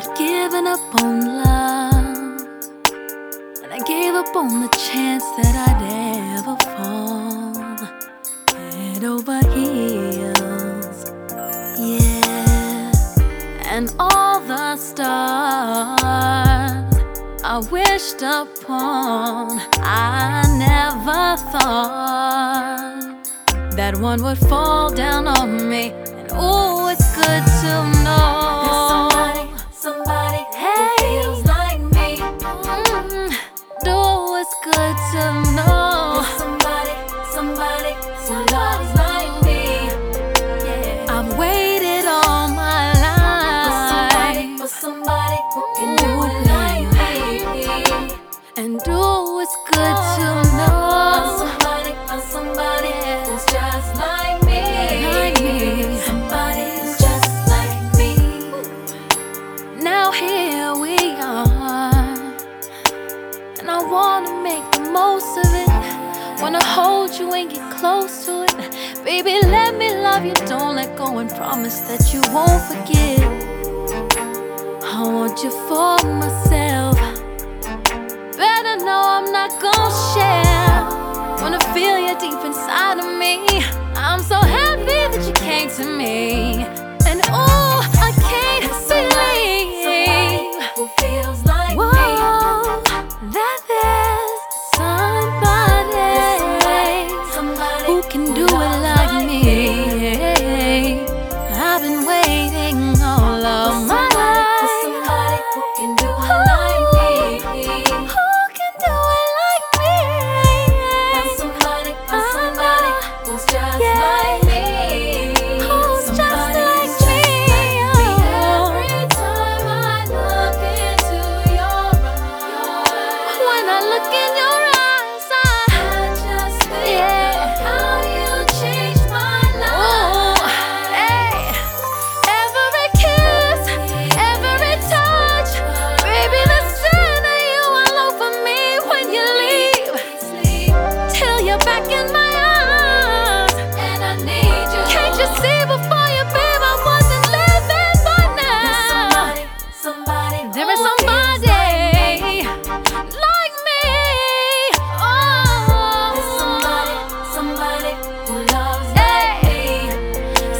I'd given up on love, and I gave up on the chance that I'd ever fall head over heels. Yeah, and all the stars I wished upon, I never thought that one would fall down on me. and get close to it. Baby, let me love you, don't let go, and promise that you won't forget. I want you for myself. Better know I'm not gonna share. Wanna feel you.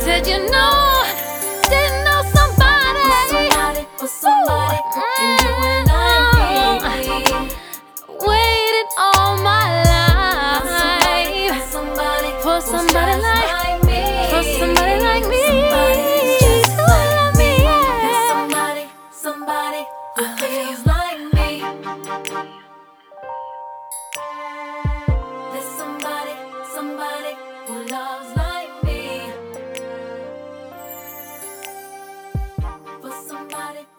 said, you know.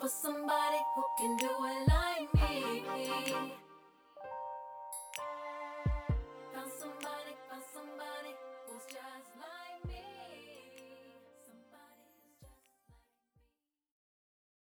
somebody who can do